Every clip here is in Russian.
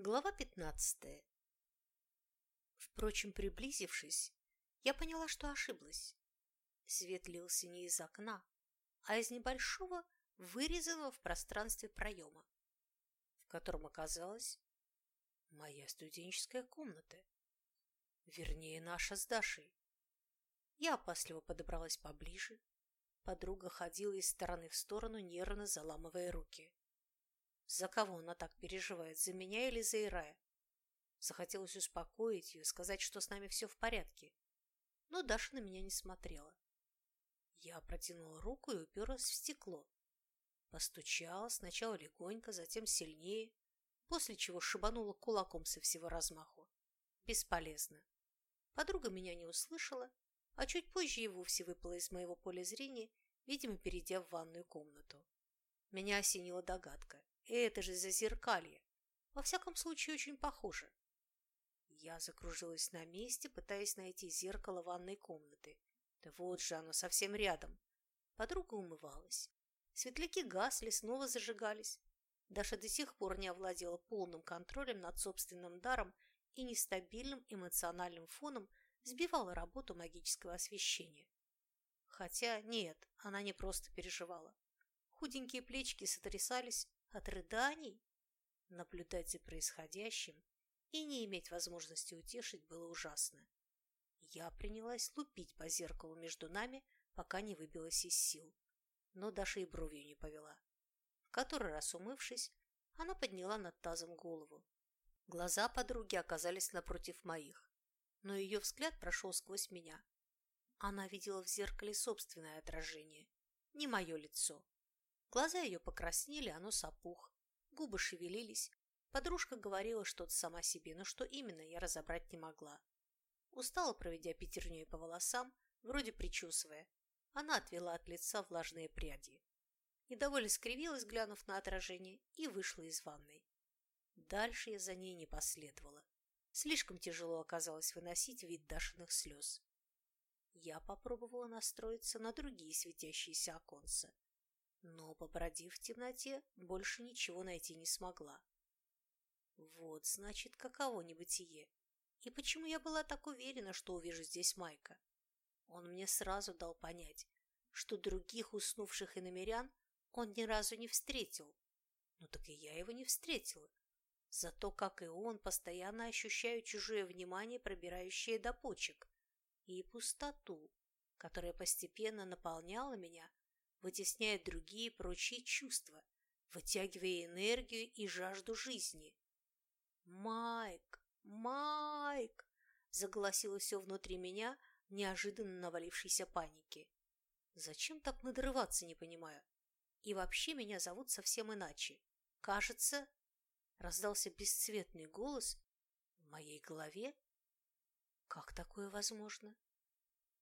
Глава 15. Впрочем, приблизившись, я поняла, что ошиблась. Свет лился не из окна, а из небольшого, вырезанного в пространстве проема, в котором оказалась моя студенческая комната. Вернее, наша с Дашей. Я опасливо подобралась поближе. Подруга ходила из стороны в сторону, нервно заламывая руки. За кого она так переживает, за меня или за Ирая? Захотелось успокоить ее, сказать, что с нами все в порядке. Но Даша на меня не смотрела. Я протянула руку и уперлась в стекло. Постучала сначала легонько, затем сильнее, после чего шибанула кулаком со всего размаху. Бесполезно. Подруга меня не услышала, а чуть позже и вовсе выпала из моего поля зрения, видимо, перейдя в ванную комнату. Меня осенила догадка. Это же зазеркалье. Во всяком случае, очень похоже. Я закружилась на месте, пытаясь найти зеркало ванной комнаты. Да вот же оно, совсем рядом. Подруга умывалась. Светляки гасли, снова зажигались. Даша до сих пор не овладела полным контролем над собственным даром и нестабильным эмоциональным фоном сбивала работу магического освещения. Хотя нет, она не просто переживала. Худенькие плечики сотрясались, от рыданий наблюдать за происходящим и не иметь возможности утешить было ужасно. Я принялась лупить по зеркалу между нами, пока не выбилась из сил. Но Даша и бровью не повела. В который раз умывшись, она подняла над тазом голову. Глаза подруги оказались напротив моих, но ее взгляд прошел сквозь меня. Она видела в зеркале собственное отражение, не мое лицо. Глаза ее покраснели, а нос. Губы шевелились. Подружка говорила что-то сама себе, но что именно, я разобрать не могла. Устала, проведя пятерней по волосам, вроде причесывая. Она отвела от лица влажные пряди. Недовольно скривилась, глянув на отражение, и вышла из ванной. Дальше я за ней не последовала. Слишком тяжело оказалось выносить вид Дашиных слез. Я попробовала настроиться на другие светящиеся оконца но, побродив в темноте, больше ничего найти не смогла. Вот, значит, каково небытие. И почему я была так уверена, что увижу здесь Майка? Он мне сразу дал понять, что других уснувших иномерян он ни разу не встретил. Ну так и я его не встретила. Зато, как и он, постоянно ощущаю чужое внимание, пробирающее до почек, и пустоту, которая постепенно наполняла меня вытесняя другие прочие чувства, вытягивая энергию и жажду жизни. «Майк! Майк!» – заголосило все внутри меня в неожиданно навалившейся панике. «Зачем так надрываться, не понимаю? И вообще меня зовут совсем иначе. Кажется...» – раздался бесцветный голос в моей голове. «Как такое возможно?»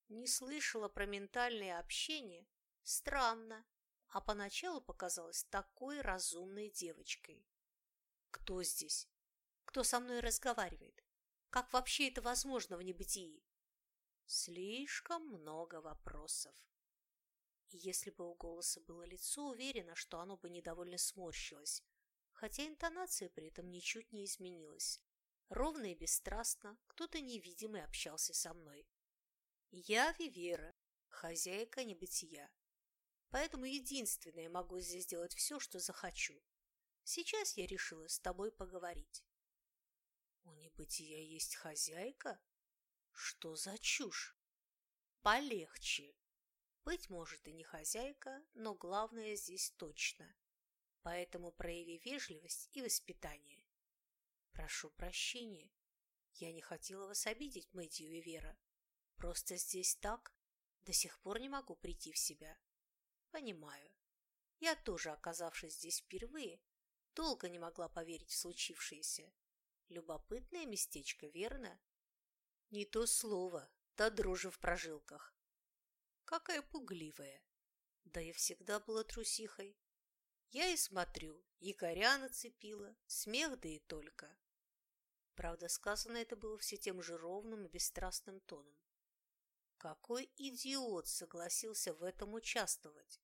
Не слышала про ментальное общение, Странно, а поначалу показалась такой разумной девочкой. Кто здесь? Кто со мной разговаривает? Как вообще это возможно в небытии? Слишком много вопросов. Если бы у голоса было лицо, уверена, что оно бы недовольно сморщилось, хотя интонация при этом ничуть не изменилась. Ровно и бесстрастно кто-то невидимый общался со мной. Я Вивера, хозяйка небытия. Поэтому единственное могу здесь сделать все, что захочу. Сейчас я решила с тобой поговорить. У небытия есть хозяйка? Что за чушь? Полегче. Быть может и не хозяйка, но главное здесь точно. Поэтому прояви вежливость и воспитание. Прошу прощения. Я не хотела вас обидеть, Мэтью и Вера. Просто здесь так, до сих пор не могу прийти в себя. Понимаю. Я тоже, оказавшись здесь впервые, долго не могла поверить в случившееся. Любопытное местечко, верно? Не то слово, та дрожи в прожилках. Какая пугливая. Да я всегда была трусихой. Я и смотрю, якоря нацепила, смех да и только. Правда, сказано это было все тем же ровным и бесстрастным тоном. Какой идиот согласился в этом участвовать?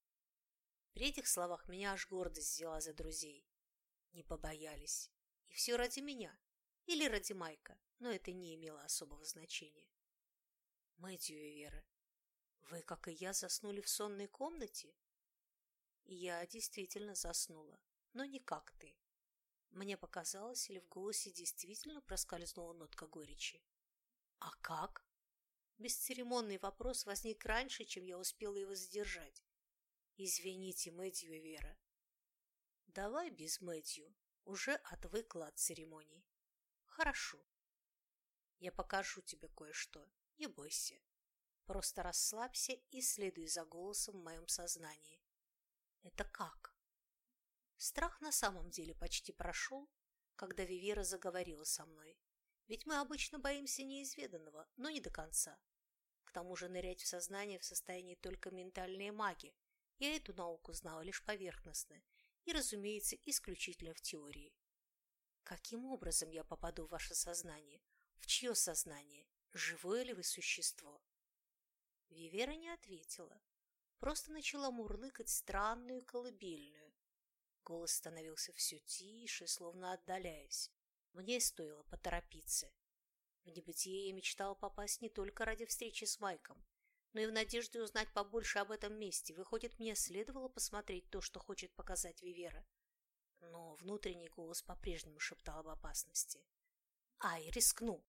При этих словах меня аж гордость взяла за друзей. Не побоялись. И все ради меня. Или ради Майка, но это не имело особого значения. Мэтью и Вера, вы, как и я, заснули в сонной комнате? Я действительно заснула, но не как ты. Мне показалось, или в голосе действительно проскользнула нотка горечи. А как? Бесцеремонный вопрос возник раньше, чем я успела его задержать. Извините, Мэтью и Вера. Давай без Мэтью. Уже отвыкла от церемоний. Хорошо. Я покажу тебе кое-что. Не бойся. Просто расслабься и следуй за голосом в моем сознании. Это как? Страх на самом деле почти прошел, когда Вивера заговорила со мной. Ведь мы обычно боимся неизведанного, но не до конца. К тому же нырять в сознание в состоянии только ментальные маги. Я эту науку знала лишь поверхностно и, разумеется, исключительно в теории. Каким образом я попаду в ваше сознание? В чье сознание? Живое ли вы существо? Вивера не ответила, просто начала мурлыкать странную колыбельную. Голос становился все тише, словно отдаляясь. Мне стоило поторопиться. В небытие я мечтала попасть не только ради встречи с Майком, но и в надежде узнать побольше об этом месте. Выходит, мне следовало посмотреть то, что хочет показать Вивера. Но внутренний голос по-прежнему шептал об опасности. «Ай, рискну!»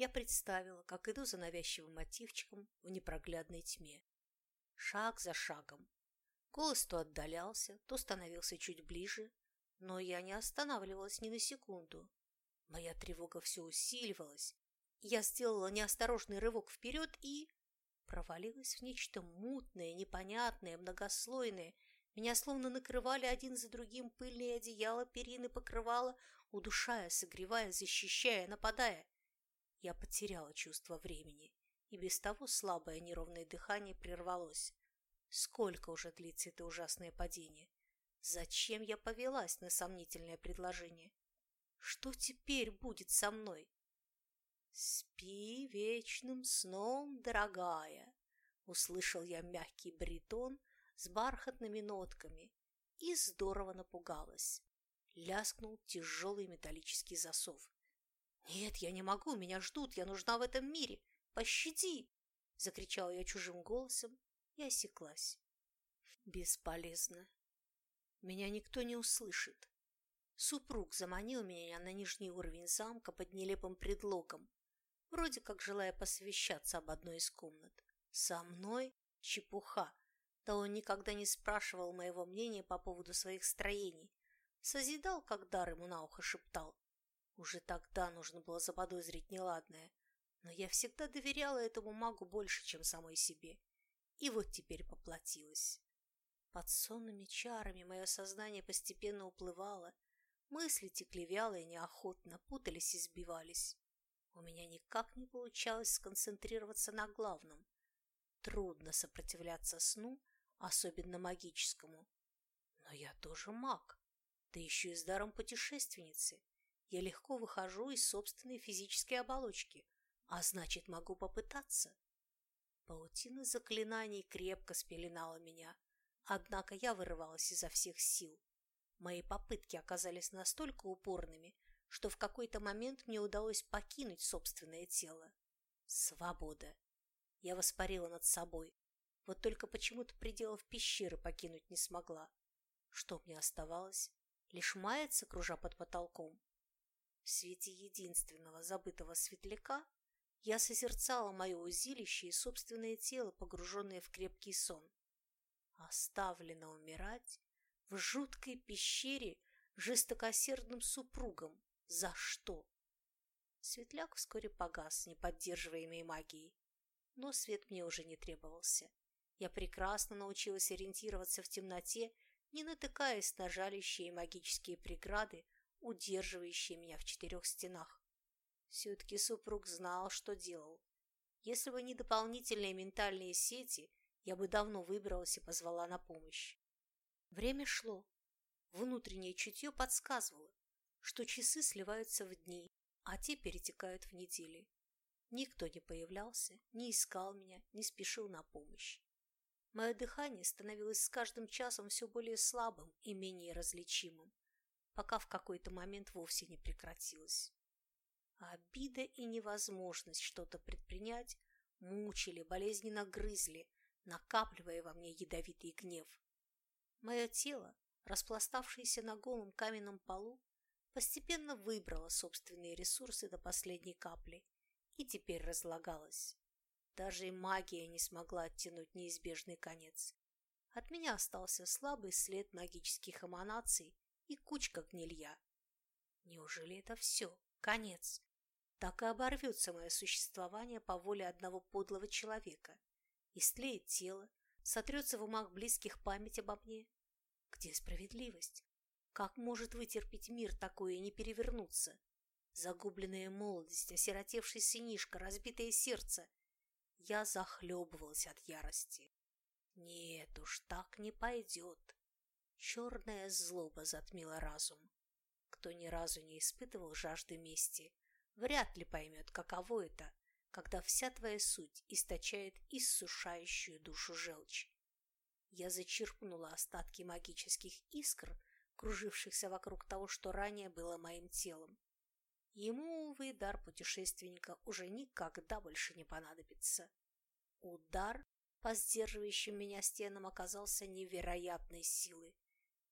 я представила, как иду за навязчивым мотивчиком в непроглядной тьме. Шаг за шагом. Голос то отдалялся, то становился чуть ближе, но я не останавливалась ни на секунду. Моя тревога все усиливалась. Я сделала неосторожный рывок вперед и... провалилась в нечто мутное, непонятное, многослойное. Меня словно накрывали один за другим пыльные одеяла, перины покрывала, удушая, согревая, защищая, нападая. Я потеряла чувство времени, и без того слабое неровное дыхание прервалось. Сколько уже длится это ужасное падение? Зачем я повелась на сомнительное предложение? Что теперь будет со мной? «Спи вечным сном, дорогая!» Услышал я мягкий бритон с бархатными нотками и здорово напугалась. Ляскнул тяжелый металлический засов. «Нет, я не могу, меня ждут, я нужна в этом мире! Пощади!» Закричала я чужим голосом и осеклась. Бесполезно. Меня никто не услышит. Супруг заманил меня на нижний уровень замка под нелепым предлогом, вроде как желая посвящаться об одной из комнат. Со мной чепуха. Да он никогда не спрашивал моего мнения по поводу своих строений. Созидал, как дар ему на ухо шептал. Уже тогда нужно было заподозрить неладное, но я всегда доверяла этому магу больше, чем самой себе. И вот теперь поплатилась. Под сонными чарами мое сознание постепенно уплывало, мысли текли вяло и неохотно, путались и сбивались. У меня никак не получалось сконцентрироваться на главном. Трудно сопротивляться сну, особенно магическому. Но я тоже маг, да еще и с даром путешественницы я легко выхожу из собственной физической оболочки, а значит, могу попытаться. Паутина заклинаний крепко спеленала меня, однако я вырывалась изо всех сил. Мои попытки оказались настолько упорными, что в какой-то момент мне удалось покинуть собственное тело. Свобода. Я воспарила над собой, вот только почему-то пределов пещеры покинуть не смогла. Что мне оставалось? Лишь маяться, кружа под потолком? В свете единственного забытого светляка я созерцала мое узилище и собственное тело, погруженное в крепкий сон. Оставлено умирать в жуткой пещере жестокосердным супругом. За что? Светляк вскоре погас, не поддерживаемый магией. Но свет мне уже не требовался. Я прекрасно научилась ориентироваться в темноте, не натыкаясь на жалящие магические преграды, удерживающие меня в четырех стенах. Все-таки супруг знал, что делал. Если бы не дополнительные ментальные сети, я бы давно выбралась и позвала на помощь. Время шло. Внутреннее чутье подсказывало, что часы сливаются в дни, а те перетекают в недели. Никто не появлялся, не искал меня, не спешил на помощь. Мое дыхание становилось с каждым часом все более слабым и менее различимым. пока в какой-то момент вовсе не прекратилась. обида и невозможность что-то предпринять мучили, болезненно грызли, накапливая во мне ядовитый гнев. Мое тело, распластавшееся на голом каменном полу, постепенно выбрало собственные ресурсы до последней капли и теперь разлагалось. Даже и магия не смогла оттянуть неизбежный конец. От меня остался слабый след магических эманаций и кучка гнилья. Неужели это все? Конец? Так и оборвется мое существование по воле одного подлого человека. Истлеет тело, сотрется в умах близких память обо мне. Где справедливость? Как может вытерпеть мир такое и не перевернуться? Загубленная молодость, осиротевший сынишка, разбитое сердце. Я захлебывалась от ярости. Нет уж, так не пойдет. Черная злоба затмила разум. Кто ни разу не испытывал жажды мести, вряд ли поймет, каково это, когда вся твоя суть источает иссушающую душу желчь. Я зачерпнула остатки магических искр, кружившихся вокруг того, что ранее было моим телом. Ему, увы, дар путешественника уже никогда больше не понадобится. Удар по сдерживающим меня стенам оказался невероятной силы.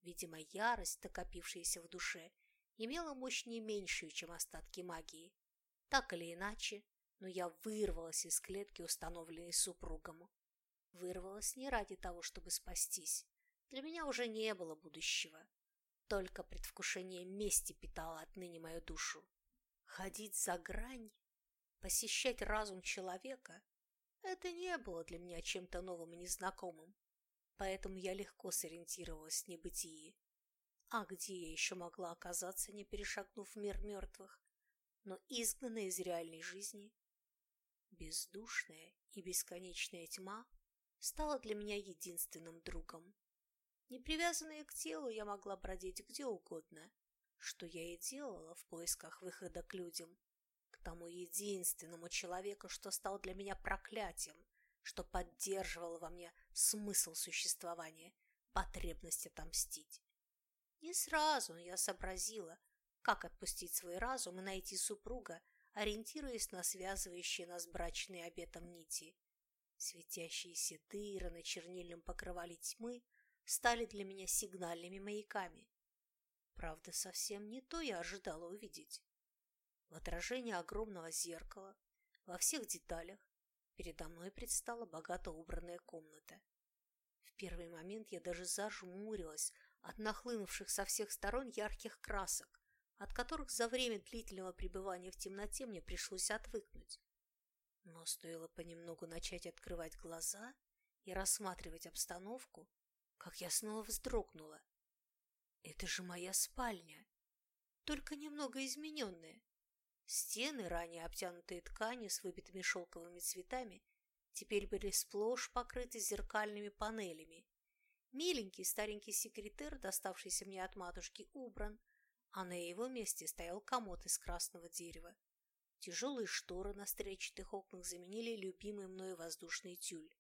Видимо, ярость, накопившаяся в душе, имела мощь не меньшую, чем остатки магии. Так или иначе, но я вырвалась из клетки, установленной супругом. Вырвалась не ради того, чтобы спастись. Для меня уже не было будущего. Только предвкушение мести питало отныне мою душу. Ходить за грань, посещать разум человека – это не было для меня чем-то новым и незнакомым поэтому я легко сориентировалась в небытии. А где я еще могла оказаться, не перешагнув мир мертвых, но изгнанная из реальной жизни? Бездушная и бесконечная тьма стала для меня единственным другом. Не привязанная к телу, я могла бродить где угодно, что я и делала в поисках выхода к людям, к тому единственному человеку, что стал для меня проклятием, что поддерживало во мне смысл существования, потребность отомстить. Не сразу я сообразила, как отпустить свой разум и найти супруга, ориентируясь на связывающие нас брачные обетом нити. Светящиеся дыры на чернильном покрывале тьмы стали для меня сигнальными маяками. Правда, совсем не то я ожидала увидеть. В отражении огромного зеркала, во всех деталях, Передо мной предстала богато убранная комната. В первый момент я даже зажмурилась от нахлынувших со всех сторон ярких красок, от которых за время длительного пребывания в темноте мне пришлось отвыкнуть. Но стоило понемногу начать открывать глаза и рассматривать обстановку, как я снова вздрогнула. Это же моя спальня, только немного измененная. Стены, ранее обтянутые тканью с выбитыми шелковыми цветами, теперь были сплошь покрыты зеркальными панелями. Миленький старенький секретер, доставшийся мне от матушки, убран, а на его месте стоял комод из красного дерева. Тяжелые шторы на стрельчатых окнах заменили любимый мной воздушный тюль.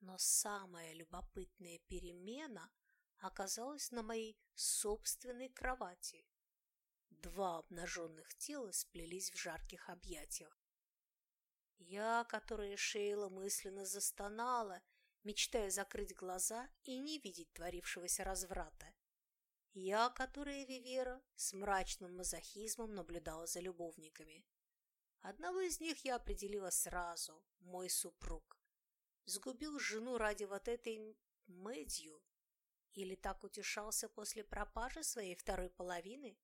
Но самая любопытная перемена оказалась на моей собственной кровати. Два обнаженных тела сплелись в жарких объятиях. Я, которая Шейла мысленно застонала, мечтая закрыть глаза и не видеть творившегося разврата. Я, которая Вивера, с мрачным мазохизмом наблюдала за любовниками. Одного из них я определила сразу – мой супруг. Сгубил жену ради вот этой Мэдью? Или так утешался после пропажи своей второй половины?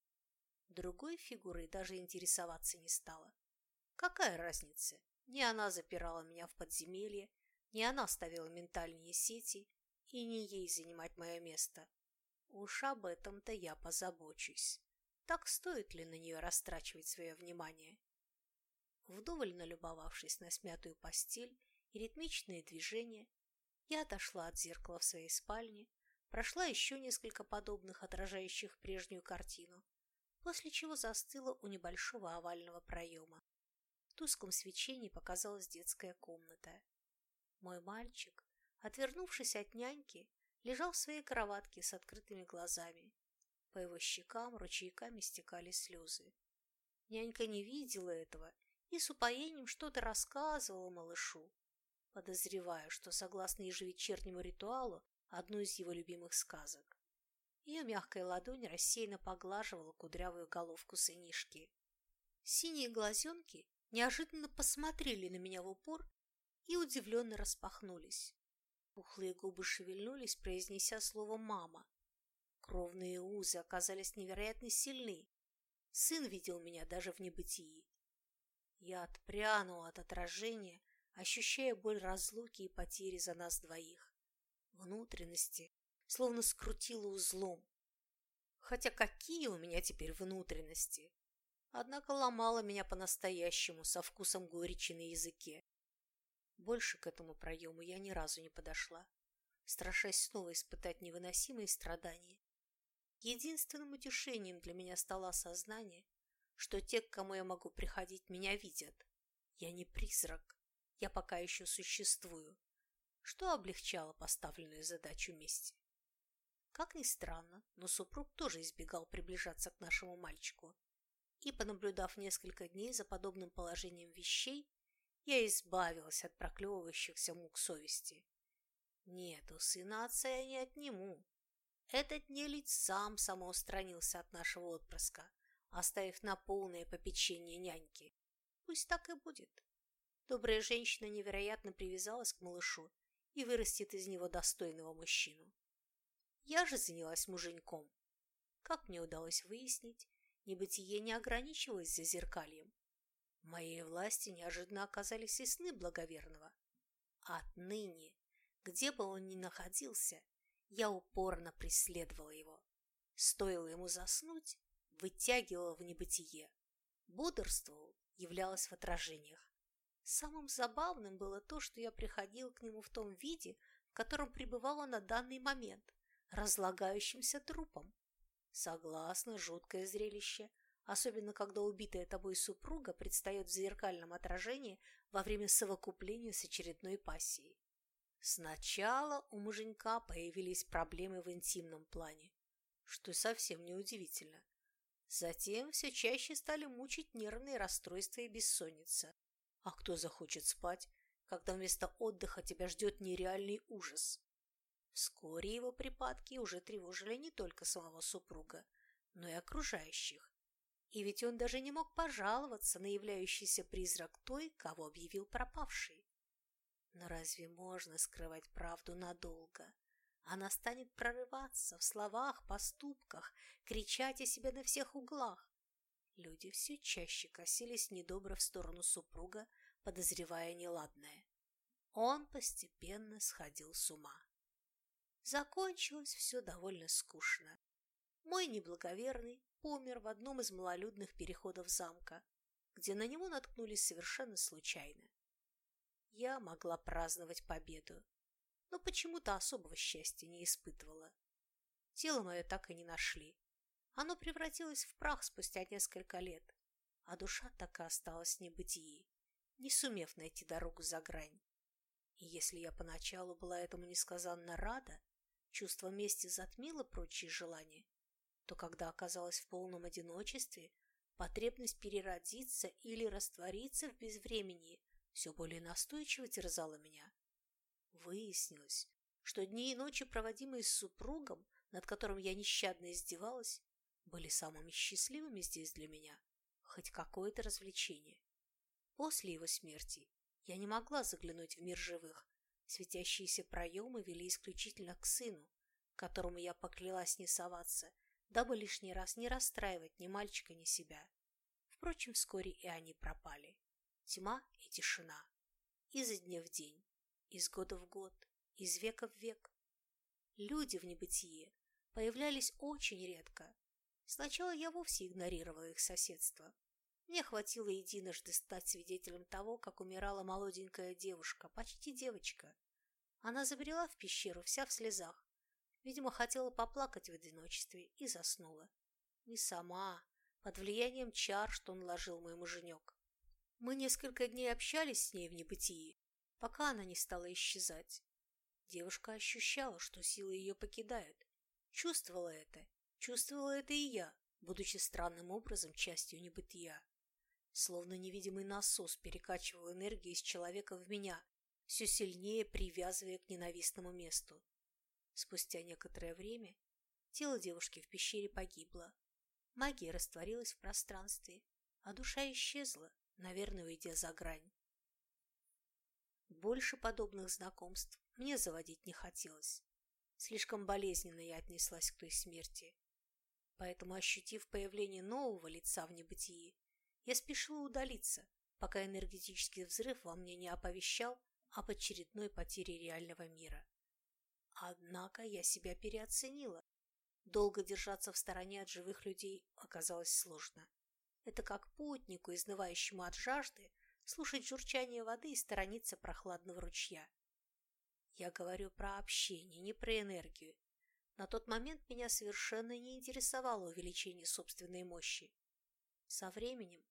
Другой фигурой даже интересоваться не стала. Какая разница? Не она запирала меня в подземелье, не она ставила ментальные сети, и не ей занимать мое место. Уж об этом-то я позабочусь. Так стоит ли на нее растрачивать свое внимание? Вдоволь налюбовавшись на смятую постель и ритмичные движения, я отошла от зеркала в своей спальне, прошла еще несколько подобных, отражающих прежнюю картину, после чего застыла у небольшого овального проема. В тусклом свечении показалась детская комната. Мой мальчик, отвернувшись от няньки, лежал в своей кроватке с открытыми глазами. По его щекам ручейками стекали слезы. Нянька не видела этого и с упоением что-то рассказывала малышу, подозревая, что, согласно ежевечернему ритуалу, одну из его любимых сказок. Ее мягкая ладонь рассеянно поглаживала кудрявую головку сынишки. Синие глазенки неожиданно посмотрели на меня в упор и удивленно распахнулись. Пухлые губы шевельнулись, произнеся слово «мама». Кровные узы оказались невероятно сильны. Сын видел меня даже в небытии. Я отпрянула от отражения, ощущая боль разлуки и потери за нас двоих. Внутренности словно скрутило узлом. Хотя какие у меня теперь внутренности? Однако ломала меня по-настоящему, со вкусом горечи на языке. Больше к этому проему я ни разу не подошла, страшась снова испытать невыносимые страдания. Единственным утешением для меня стало осознание, что те, к кому я могу приходить, меня видят. Я не призрак, я пока еще существую, что облегчало поставленную задачу мести. Как ни странно, но супруг тоже избегал приближаться к нашему мальчику. И, понаблюдав несколько дней за подобным положением вещей, я избавилась от проклевывающихся мук совести. Нет, у сына отца я не отниму. Этот нелить сам самоустранился от нашего отпрыска, оставив на полное попечение няньки. Пусть так и будет. Добрая женщина невероятно привязалась к малышу и вырастет из него достойного мужчину. Я же занялась муженьком. Как мне удалось выяснить, небытие не ограничивалось зазеркальем. В моей власти неожиданно оказались и сны благоверного. Отныне, где бы он ни находился, я упорно преследовала его. Стоило ему заснуть, вытягивала в небытие. Бодрствовал, являлась в отражениях. Самым забавным было то, что я приходил к нему в том виде, в котором пребывала на данный момент, разлагающимся трупом. Согласно, жуткое зрелище, особенно когда убитая тобой супруга предстает в зеркальном отражении во время совокупления с очередной пассией. Сначала у муженька появились проблемы в интимном плане, что совсем не удивительно. Затем все чаще стали мучить нервные расстройства и бессонница. А кто захочет спать, когда вместо отдыха тебя ждет нереальный ужас? Вскоре его припадки уже тревожили не только самого супруга, но и окружающих. И ведь он даже не мог пожаловаться на являющийся призрак той, кого объявил пропавшей. Но разве можно скрывать правду надолго? Она станет прорываться в словах, поступках, кричать о себе на всех углах. Люди все чаще косились недобро в сторону супруга, подозревая неладное. Он постепенно сходил с ума. Закончилось все довольно скучно. Мой неблаговерный помер в одном из малолюдных переходов замка, где на него наткнулись совершенно случайно. Я могла праздновать победу, но почему-то особого счастья не испытывала. Тело мое так и не нашли. Оно превратилось в прах спустя несколько лет, а душа так и осталась в небытии, не сумев найти дорогу за грань. И если я поначалу была этому несказанно рада, чувство мести затмило прочие желания, то когда оказалась в полном одиночестве, потребность переродиться или раствориться в безвременье все более настойчиво терзала меня. Выяснилось, что дни и ночи, проводимые с супругом, над которым я нещадно издевалась, были самыми счастливыми здесь для меня, хоть какое-то развлечение. После его смерти я не могла заглянуть в мир живых. Светящиеся проемы вели исключительно к сыну, которому я поклялась не соваться, дабы лишний раз не расстраивать ни мальчика, ни себя. Впрочем, вскоре и они пропали. Тьма и тишина. Изо дня в день, из года в год, из века в век. Люди в небытие появлялись очень редко, Сначала я вовсе игнорировала их соседство. Мне хватило единожды стать свидетелем того, как умирала молоденькая девушка, почти девочка. Она забрела в пещеру вся в слезах. Видимо, хотела поплакать в одиночестве и заснула. Не сама, под влиянием чар, что он ложил мой муженек. Мы несколько дней общались с ней в небытии, пока она не стала исчезать. Девушка ощущала, что силы ее покидают, чувствовала это Чувствовала это и я, будучи странным образом частью небытия. Словно невидимый насос перекачивал энергию из человека в меня, все сильнее привязывая к ненавистному месту. Спустя некоторое время тело девушки в пещере погибло. Магия растворилась в пространстве, а душа исчезла, наверное, уйдя за грань. Больше подобных знакомств мне заводить не хотелось. Слишком болезненно я отнеслась к той смерти. Поэтому, ощутив появление нового лица в небытии, я спешила удалиться, пока энергетический взрыв во мне не оповещал об очередной потере реального мира. Однако я себя переоценила. Долго держаться в стороне от живых людей оказалось сложно. Это как путнику, изнывающему от жажды, слушать журчание воды и сторониться прохладного ручья. Я говорю про общение, не про энергию. На тот момент меня совершенно не интересовало увеличение собственной мощи. Со временем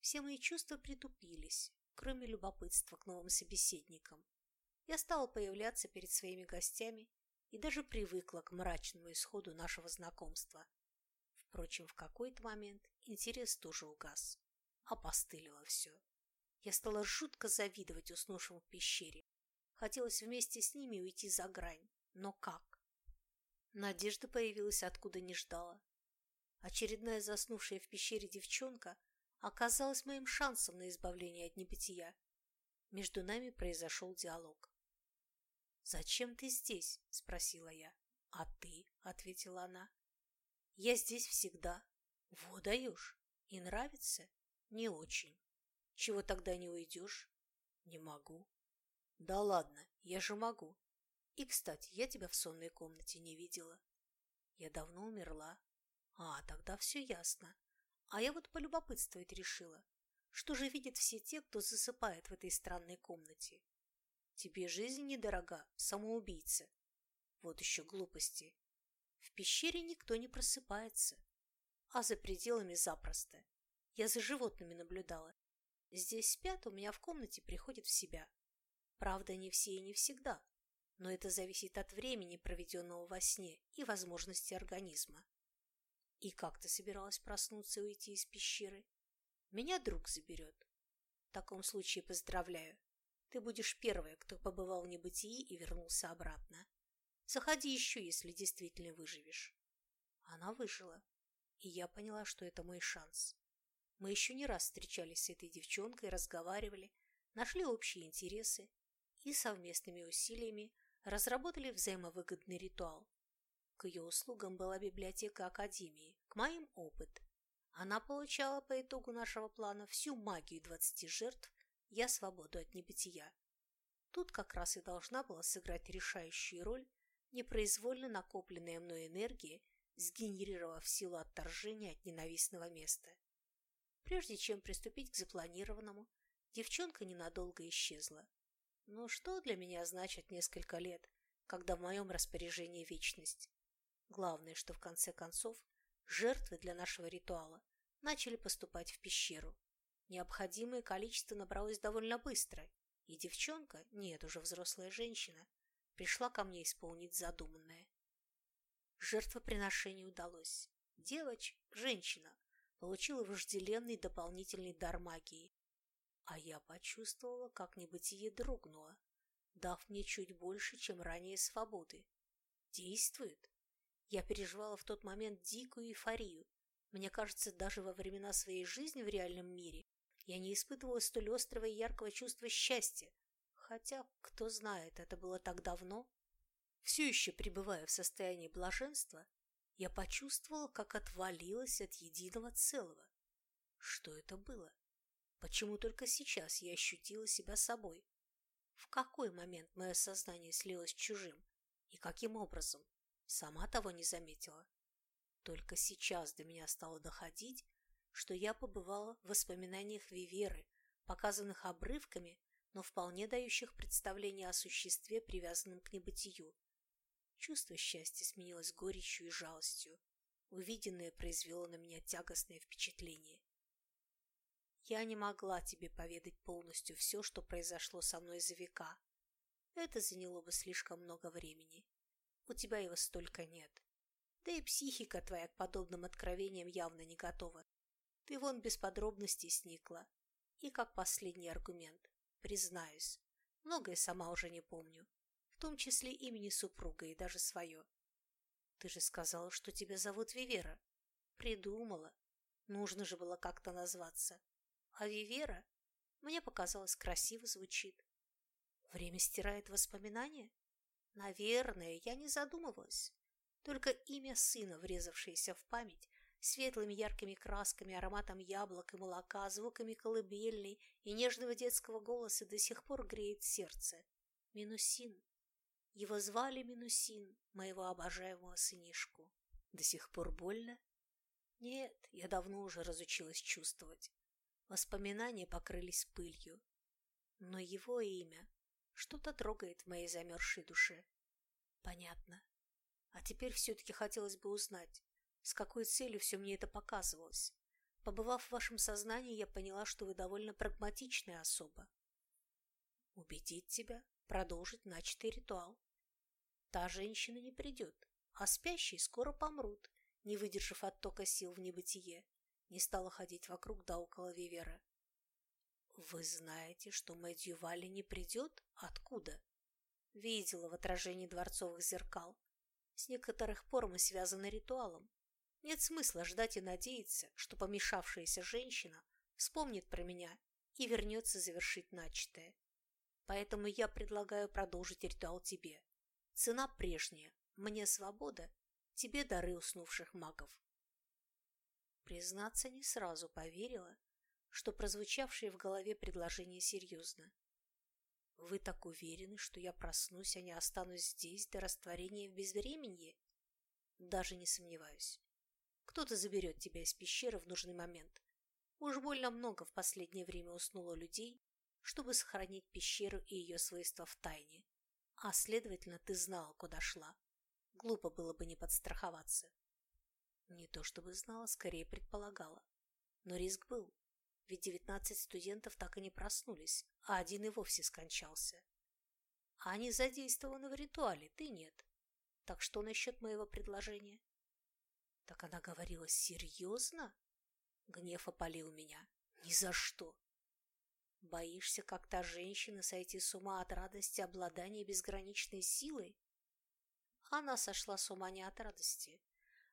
все мои чувства притупились, кроме любопытства к новым собеседникам. Я стала появляться перед своими гостями и даже привыкла к мрачному исходу нашего знакомства. Впрочем, в какой-то момент интерес тоже угас. Опостылило все. Я стала жутко завидовать уснувшим в пещере. Хотелось вместе с ними уйти за грань. Но как? Надежда появилась откуда не ждала. Очередная заснувшая в пещере девчонка оказалась моим шансом на избавление от небытия. Между нами произошел диалог. «Зачем ты здесь?» – спросила я. «А ты?» – ответила она. «Я здесь всегда». «Во! И нравится?» «Не очень». «Чего тогда не уйдешь?» «Не могу». «Да ладно, я же могу. И, кстати, я тебя в сонной комнате не видела». «Я давно умерла». «А, тогда все ясно. А я вот полюбопытствовать решила. Что же видят все те, кто засыпает в этой странной комнате? Тебе жизнь недорога, самоубийца. Вот еще глупости. В пещере никто не просыпается. А за пределами запросто. Я за животными наблюдала. Здесь спят, у меня в комнате приходят в себя. Правда, не все и не всегда. Но это зависит от времени, проведенного во сне, и возможности организма. И как ты собиралась проснуться и уйти из пещеры? Меня друг заберет. В таком случае поздравляю. Ты будешь первая, кто побывал в небытии и вернулся обратно. Заходи еще, если действительно выживешь. Она выжила, и я поняла, что это мой шанс. Мы еще не раз встречались с этой девчонкой, разговаривали, нашли общие интересы и совместными усилиями разработали взаимовыгодный ритуал. К ее услугам была библиотека Академии, к моим опыт. Она получала по итогу нашего плана всю магию двадцати жертв, я свободу от небытия. Тут как раз и должна была сыграть решающую роль непроизвольно накопленная мной энергия, сгенерировав силу отторжения от ненавистного места. Прежде чем приступить к запланированному, девчонка ненадолго исчезла. Но что для меня значит несколько лет, когда в моем распоряжении вечность? Главное, что в конце концов жертвы для нашего ритуала начали поступать в пещеру. Необходимое количество набралось довольно быстро, и девчонка, нет, уже взрослая женщина, пришла ко мне исполнить задуманное. Жертвоприношение удалось. Девочка, женщина, получила вожделенный дополнительный дар магии. А я почувствовала, как небытие дрогнуло, дав мне чуть больше, чем ранее свободы. Действует. Я переживала в тот момент дикую эйфорию. Мне кажется, даже во времена своей жизни в реальном мире я не испытывала столь острого и яркого чувства счастья, Хотя, кто знает, это было так давно. Все еще пребывая в состоянии блаженства, я почувствовала, как отвалилась от единого целого. Что это было? Почему только сейчас я ощутила себя собой? В какой момент мое сознание слилось с чужим? И каким образом? Сама того не заметила. Только сейчас до меня стало доходить, что я побывала в воспоминаниях Виверы, показанных обрывками но вполне дающих представление о существе, привязанном к небытию. Чувство счастья сменилось горечью и жалостью. Увиденное произвело на меня тягостное впечатление. Я не могла тебе поведать полностью все, что произошло со мной за века. Это заняло бы слишком много времени. У тебя его столько нет. Да и психика твоя к подобным откровениям явно не готова. Ты вон без подробностей сникла. И как последний аргумент, признаюсь, многое сама уже не помню, в том числе имени супруга и даже свое. Ты же сказала, что тебя зовут Вивера. Придумала. Нужно же было как-то назваться. А Вивера, мне показалось, красиво звучит. Время стирает воспоминания? Наверное, я не задумывалась. Только имя сына, врезавшееся в память, светлыми яркими красками, ароматом яблок и молока, звуками колыбельной и нежного детского голоса до сих пор греет сердце. Минусин. Его звали Минусин, моего обожаемого сынишку. До сих пор больно? Нет, я давно уже разучилась чувствовать. Воспоминания покрылись пылью. Но его имя что-то трогает в моей замерзшей душе. Понятно. А теперь все-таки хотелось бы узнать, с какой целью все мне это показывалось. Побывав в вашем сознании, я поняла, что вы довольно прагматичная особа. Убедить тебя, продолжить начатый ритуал. Та женщина не придет, а спящие скоро помрут, не выдержав оттока сил в небытие. Не стала ходить вокруг да около Вивера. Вы знаете, что Мэдью Валли не придет? Откуда? Видела в отражении дворцовых зеркал. С некоторых пор мы связаны ритуалом. Нет смысла ждать и надеяться, что помешавшаяся женщина вспомнит про меня и вернется завершить начатое. Поэтому я предлагаю продолжить ритуал тебе. Цена прежняя. Мне свобода, тебе дары уснувших магов. Признаться, не сразу поверила, что прозвучавшее в голове предложение серьезно. Вы так уверены, что я проснусь, а не останусь здесь до растворения в безвременье? Даже не сомневаюсь. Кто-то заберет тебя из пещеры в нужный момент. Уж больно много в последнее время уснуло людей, чтобы сохранить пещеру и ее свойства в тайне. А, следовательно, ты знала, куда шла. Глупо было бы не подстраховаться. Не то чтобы знала, скорее предполагала. Но риск был, ведь девятнадцать студентов так и не проснулись, а один и вовсе скончался. А они задействованы в ритуале, ты нет. Так что насчет моего предложения? Так она говорила серьезно? Гнев опалил меня. Ни за что. Боишься, как та женщина, сойти с ума от радости обладания безграничной силой? Она сошла с ума не от радости,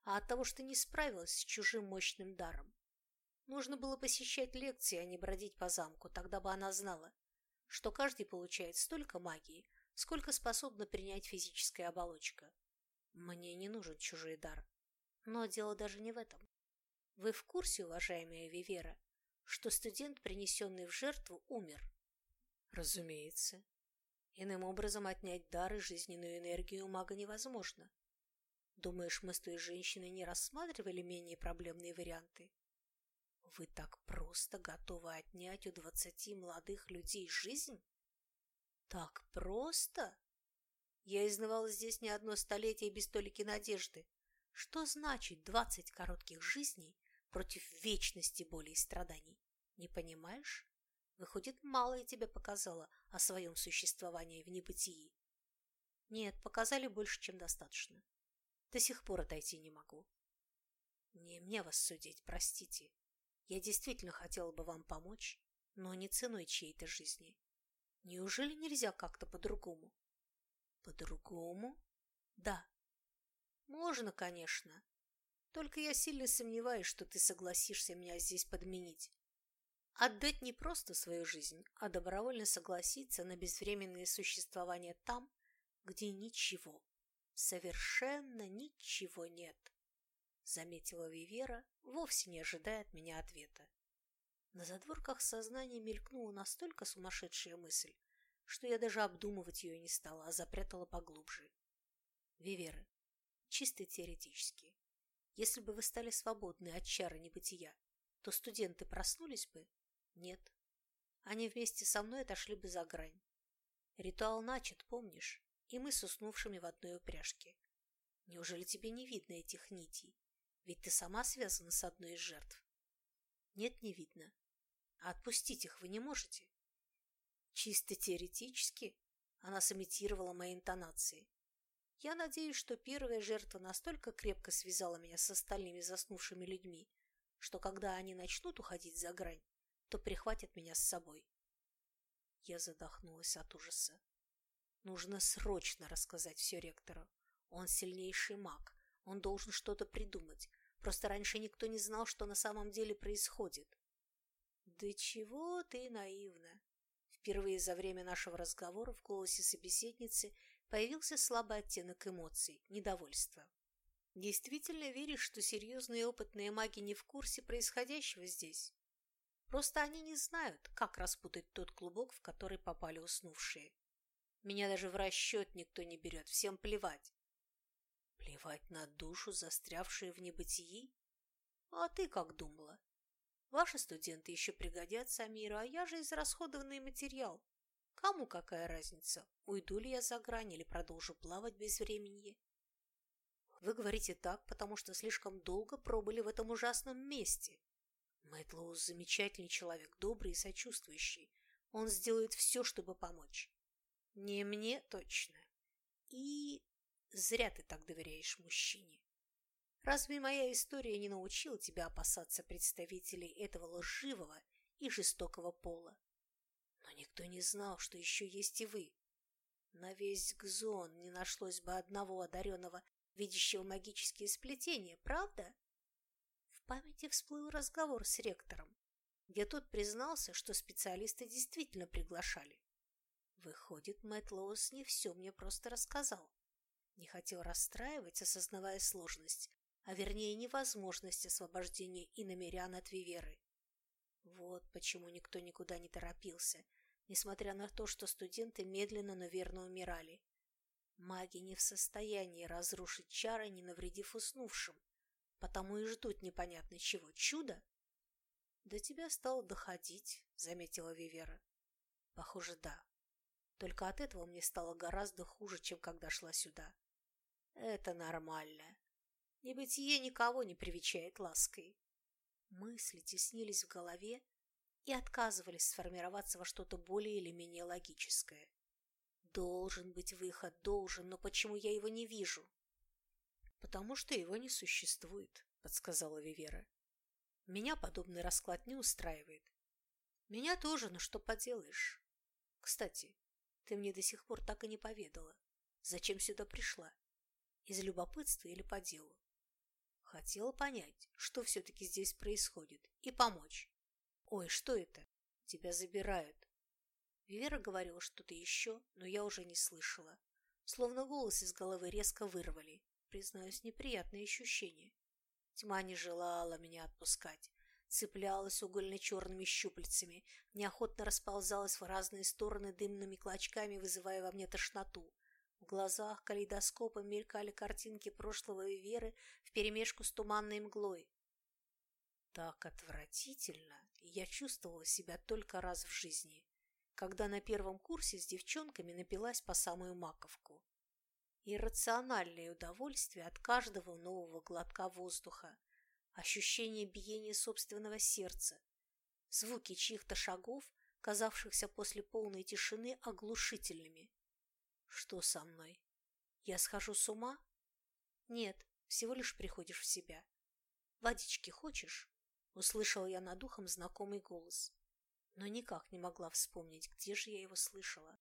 а от того, что не справилась с чужим мощным даром. Нужно было посещать лекции, а не бродить по замку, тогда бы она знала, что каждый получает столько магии, сколько способна принять физическая оболочка. Мне не нужен чужой дар. Но дело даже не в этом. Вы в курсе, уважаемая Вивера, что студент, принесенный в жертву, умер? Разумеется. Иным образом отнять дар и жизненную энергию у мага невозможно. Думаешь, мы с той женщиной не рассматривали менее проблемные варианты? Вы так просто готовы отнять у двадцати молодых людей жизнь? Так просто? Я изнывала здесь не одно столетие без толики надежды. Что значит двадцать коротких жизней против вечности боли и страданий? Не понимаешь? Выходит, мало я тебе показала о своем существовании в небытии. Нет, показали больше, чем достаточно. До сих пор отойти не могу. Не мне вас судить, простите. Я действительно хотела бы вам помочь, но не ценой чьей-то жизни. Неужели нельзя как-то по-другому? По-другому? Да. Можно, конечно. Только я сильно сомневаюсь, что ты согласишься меня здесь подменить. Отдать не просто свою жизнь, а добровольно согласиться на безвременное существование там, где ничего, совершенно ничего нет заметила Вивера, вовсе не ожидая от меня ответа. На задворках сознания мелькнула настолько сумасшедшая мысль, что я даже обдумывать ее не стала, а запрятала поглубже. Вивера, чисто теоретически, если бы вы стали свободны от чара небытия, то студенты проснулись бы? Нет. Они вместе со мной отошли бы за грань. Ритуал начат, помнишь? И мы с уснувшими в одной упряжке. Неужели тебе не видно этих нитей, ведь ты сама связана с одной из жертв. Нет, не видно. А отпустить их вы не можете. Чисто теоретически она сымитировала мои интонации. Я надеюсь, что первая жертва настолько крепко связала меня с остальными заснувшими людьми, что когда они начнут уходить за грань, то прихватят меня с собой. Я задохнулась от ужаса. Нужно срочно рассказать все ректору. Он сильнейший маг, он должен что-то придумать. Просто раньше никто не знал, что на самом деле происходит. Да чего ты наивна. Впервые за время нашего разговора в голосе собеседницы появился слабый оттенок эмоций, недовольства. Действительно веришь, что серьезные опытные маги не в курсе происходящего здесь? Просто они не знают, как распутать тот клубок, в который попали уснувшие. Меня даже в расчет никто не берет, всем плевать. Плевать на душу, застрявшую в небытии? А ты как думала? Ваши студенты еще пригодятся, Амира, а я же израсходованный материал. Кому какая разница, уйду ли я за грань или продолжу плавать без времени? Вы говорите так, потому что слишком долго пробыли в этом ужасном месте. Мэтлоус замечательный человек, добрый и сочувствующий. Он сделает все, чтобы помочь. Не мне точно. И зря ты так доверяешь мужчине. Разве моя история не научила тебя опасаться представителей этого лживого и жестокого пола? Но никто не знал, что еще есть и вы. На весь Гзон не нашлось бы одного одаренного, видящего магические сплетения, правда? В памяти всплыл разговор с ректором, где тот признался, что специалисты действительно приглашали. Выходит, Мэтт Лоус не все мне просто рассказал. Не хотел расстраивать, осознавая сложность, а вернее невозможность освобождения иномерян от Виверы. Вот почему никто никуда не торопился, несмотря на то, что студенты медленно, но верно умирали. Маги не в состоянии разрушить чары, не навредив уснувшим, потому и ждут непонятно чего. Чудо? До тебя стало доходить, заметила Вивера. Похоже, да. Только от этого мне стало гораздо хуже, чем когда шла сюда. Это нормально. Небытие никого не привечает лаской. Мысли теснились в голове и отказывались сформироваться во что-то более или менее логическое. Должен быть выход, должен, но почему я его не вижу? Потому что его не существует, подсказала Вивера. Меня подобный расклад не устраивает. Меня тоже, но что поделаешь? Кстати, ты мне до сих пор так и не поведала, зачем сюда пришла? Из любопытства или по делу? Хотела понять, что все-таки здесь происходит, и помочь. Ой, что это? Тебя забирают. Вера говорила что-то еще, но я уже не слышала. Словно голос из головы резко вырвали. Признаюсь, неприятное ощущение. Тьма не желала меня отпускать. Цеплялась угольно-черными щупальцами, неохотно расползалась в разные стороны дымными клочками, вызывая во мне тошноту. В глазах калейдоскопом мелькали картинки прошлого и веры вперемешку с туманной мглой. Так отвратительно я чувствовала себя только раз в жизни, когда на первом курсе с девчонками напилась по самую маковку. Иррациональное удовольствие от каждого нового глотка воздуха, ощущение биения собственного сердца, звуки чьих-то шагов, казавшихся после полной тишины оглушительными. Что со мной? Я схожу с ума? Нет, всего лишь приходишь в себя. Водички хочешь? Услышала я над ухом знакомый голос, но никак не могла вспомнить, где же я его слышала.